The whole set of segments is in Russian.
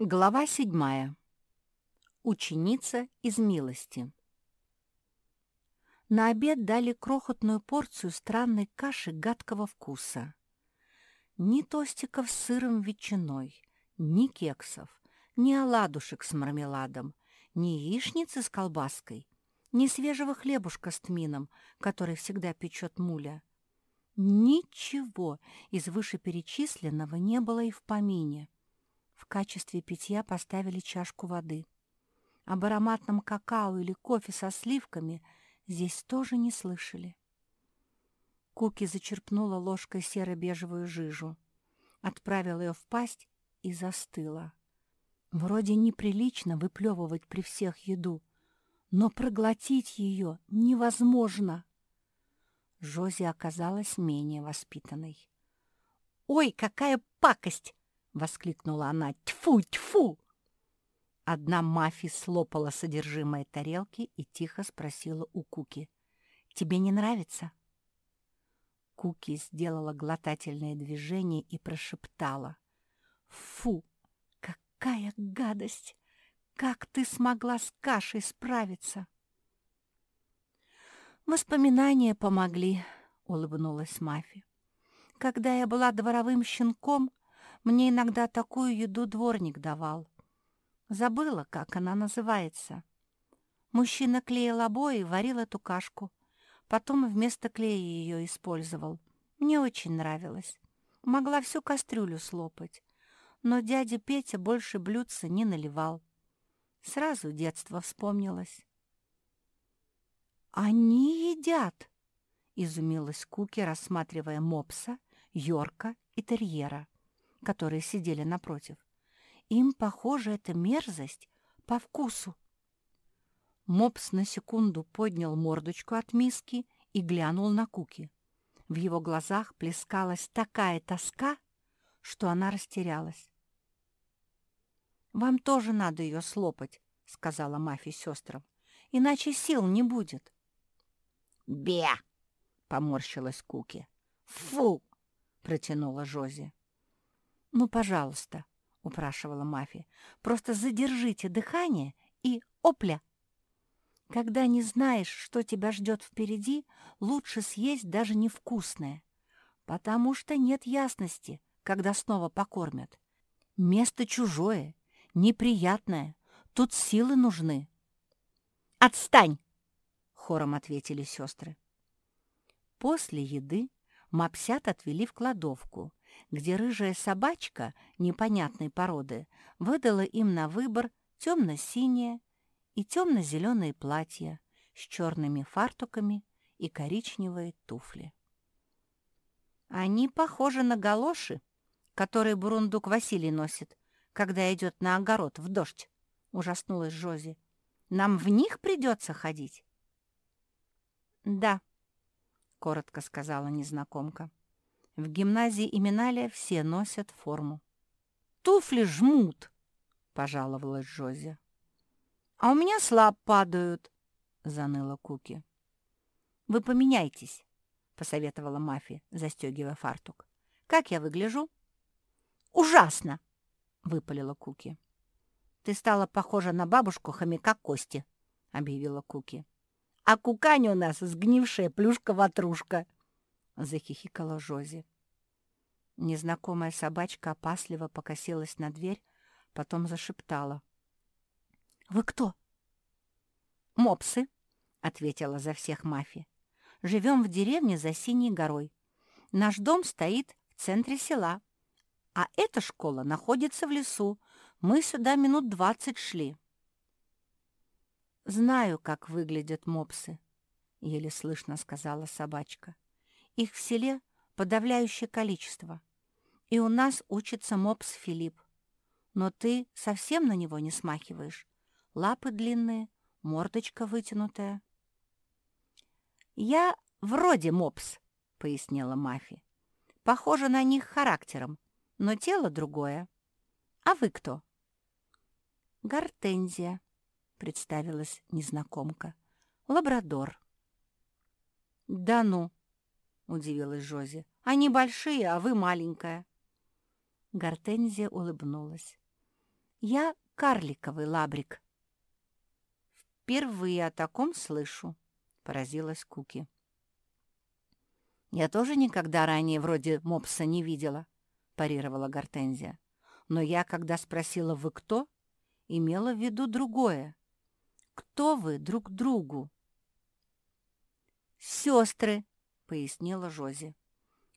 Глава седьмая. Ученица из милости. На обед дали крохотную порцию странной каши гадкого вкуса. Ни тостиков с сыром ветчиной, ни кексов, ни оладушек с мармеладом, ни яичницы с колбаской, ни свежего хлебушка с тмином, который всегда печет муля. Ничего из вышеперечисленного не было и в помине. В качестве питья поставили чашку воды. Об ароматном какао или кофе со сливками здесь тоже не слышали. Куки зачерпнула ложкой серо-бежевую жижу, отправила ее в пасть и застыла. Вроде неприлично выплевывать при всех еду, но проглотить ее невозможно. Жози оказалась менее воспитанной. «Ой, какая пакость!» — воскликнула она. «Тьфу, тьфу!» Одна мафия слопала содержимое тарелки и тихо спросила у Куки. «Тебе не нравится?» Куки сделала глотательное движение и прошептала. «Фу, какая гадость! Как ты смогла с кашей справиться?» «Воспоминания помогли», — улыбнулась Мафи. «Когда я была дворовым щенком, мне иногда такую еду дворник давал. Забыла, как она называется. Мужчина клеил обои и варил эту кашку. Потом вместо клея ее использовал. Мне очень нравилось. Могла всю кастрюлю слопать. Но дядя Петя больше блюдца не наливал. Сразу детство вспомнилось. «Они едят!» — изумилась Куки, рассматривая мопса, Йорка и терьера которые сидели напротив. Им, похоже, эта мерзость по вкусу. Мопс на секунду поднял мордочку от миски и глянул на Куки. В его глазах плескалась такая тоска, что она растерялась. «Вам тоже надо ее слопать», — сказала Мафи сестрам, — «иначе сил не будет». «Бе!» — поморщилась Куки. «Фу!» — протянула Жози. «Ну, пожалуйста», — упрашивала Мафи, — «просто задержите дыхание и опля». Когда не знаешь, что тебя ждет впереди, лучше съесть даже невкусное, потому что нет ясности, когда снова покормят. Место чужое, неприятное, тут силы нужны. «Отстань!» — хором ответили сестры. После еды мопсят отвели в кладовку, где рыжая собачка непонятной породы выдала им на выбор темно-синее и темно-зеленые платья с черными фартуками и коричневые туфли. «Они похожи на галоши, которые бурундук Василий носит, когда идет на огород в дождь», — ужаснулась Жози. «Нам в них придется ходить?» «Да», — коротко сказала незнакомка. В гимназии Именалия все носят форму. «Туфли жмут!» — пожаловалась Жози. «А у меня слаб падают!» — заныла Куки. «Вы поменяйтесь!» — посоветовала Мафи, застегивая фартук. «Как я выгляжу?» «Ужасно!» — выпалила Куки. «Ты стала похожа на бабушку хомяка Кости», — объявила Куки. «А кукань у нас сгнившая плюшка-ватрушка», — захихикала Жози. Незнакомая собачка опасливо покосилась на дверь, потом зашептала. «Вы кто?» «Мопсы», — ответила за всех Мафи. «Живем в деревне за Синей горой. Наш дом стоит в центре села, а эта школа находится в лесу. Мы сюда минут двадцать шли». «Знаю, как выглядят мопсы», — еле слышно сказала собачка. Их в селе подавляющее количество. И у нас учится мопс Филипп. Но ты совсем на него не смахиваешь. Лапы длинные, мордочка вытянутая. «Я вроде мопс», — пояснила Мафи. «Похоже на них характером, но тело другое. А вы кто?» «Гортензия», — представилась незнакомка. «Лабрадор». «Да ну!» — удивилась Жози. «Они большие, а вы маленькая». Гортензия улыбнулась. Я карликовый лабрик». «Впервые о таком слышу», — поразилась Куки. «Я тоже никогда ранее вроде мопса не видела», — парировала Гортензия. «Но я, когда спросила, вы кто, имела в виду другое. Кто вы друг другу?» «Сестры», — пояснила Жози.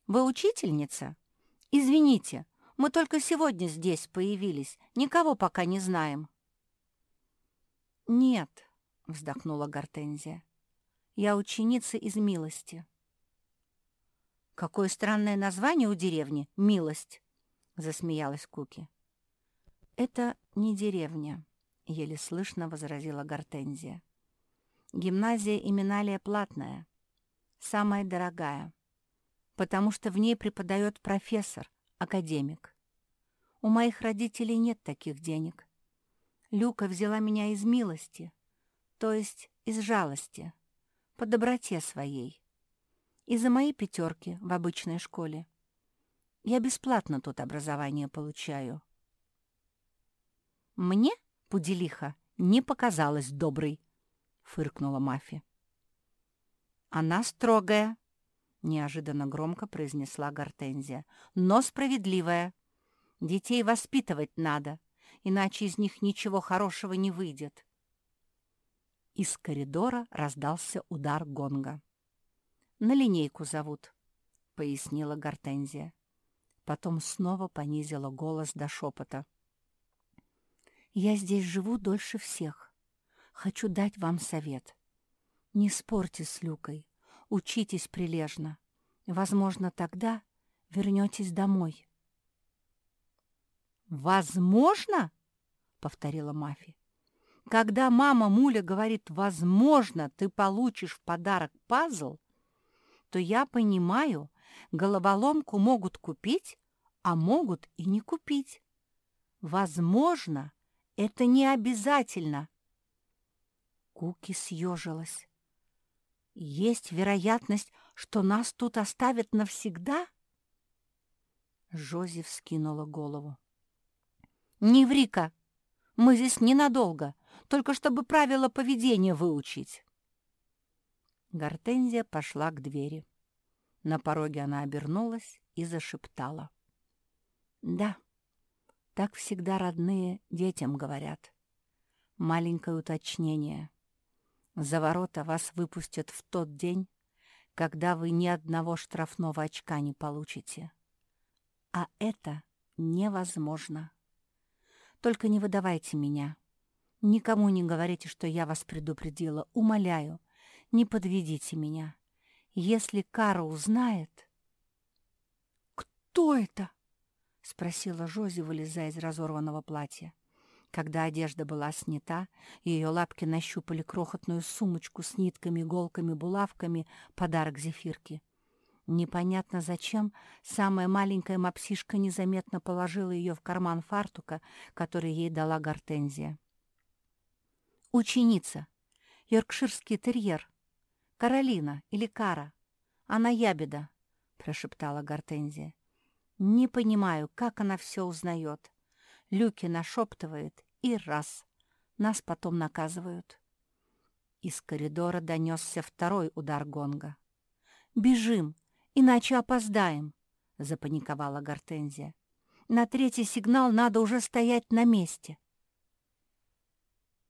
«Вы учительница? Извините, мы только сегодня здесь появились, никого пока не знаем». «Нет», — вздохнула Гортензия, — «я ученица из милости». «Какое странное название у деревни — «Милость», — засмеялась Куки. «Это не деревня», — еле слышно возразила Гортензия. «Гимназия Именалия платная, самая дорогая, потому что в ней преподает профессор, академик. У моих родителей нет таких денег. Люка взяла меня из милости, то есть из жалости, по доброте своей и за мои пятерки в обычной школе. Я бесплатно тут образование получаю. Мне, Пуделиха, не показалось доброй, — фыркнула Мафи. Она строгая, — неожиданно громко произнесла Гортензия, — но справедливая. Детей воспитывать надо, иначе из них ничего хорошего не выйдет. Из коридора раздался удар гонга. На линейку зовут», — пояснила Гортензия. Потом снова понизила голос до шепота. «Я здесь живу дольше всех. Хочу дать вам совет. Не спорьте с Люкой, учитесь прилежно. Возможно, тогда вернетесь домой». «Возможно?» — повторила Мафи. «Когда мама Муля говорит «возможно, ты получишь в подарок пазл», то я понимаю, головоломку могут купить, а могут и не купить. Возможно, это не обязательно. Куки съежилась. Есть вероятность, что нас тут оставят навсегда? Жози вскинула голову. «Не ври-ка! Мы здесь ненадолго, только чтобы правила поведения выучить». Гортензия пошла к двери. На пороге она обернулась и зашептала. «Да, так всегда родные детям говорят. Маленькое уточнение. За ворота вас выпустят в тот день, когда вы ни одного штрафного очка не получите. А это невозможно. Только не выдавайте меня. Никому не говорите, что я вас предупредила. Умоляю, не подведите меня. Если Кара узнает... «Кто это?» — спросила Жози, вылезая из разорванного платья. Когда одежда была снята, ее лапки нащупали крохотную сумочку с нитками, иголками, булавками, подарок зефирки. Непонятно зачем самая маленькая мопсишка незаметно положила ее в карман фартука, который ей дала Гортензия. «Ученица, йоркширский терьер, Каролина или Кара. Она ябеда», — прошептала Гортензия. «Не понимаю, как она все узнает. Люки нашептывает, и раз. Нас потом наказывают». Из коридора донесся второй удар гонга. «Бежим, иначе опоздаем», — запаниковала Гортензия. «На третий сигнал надо уже стоять на месте».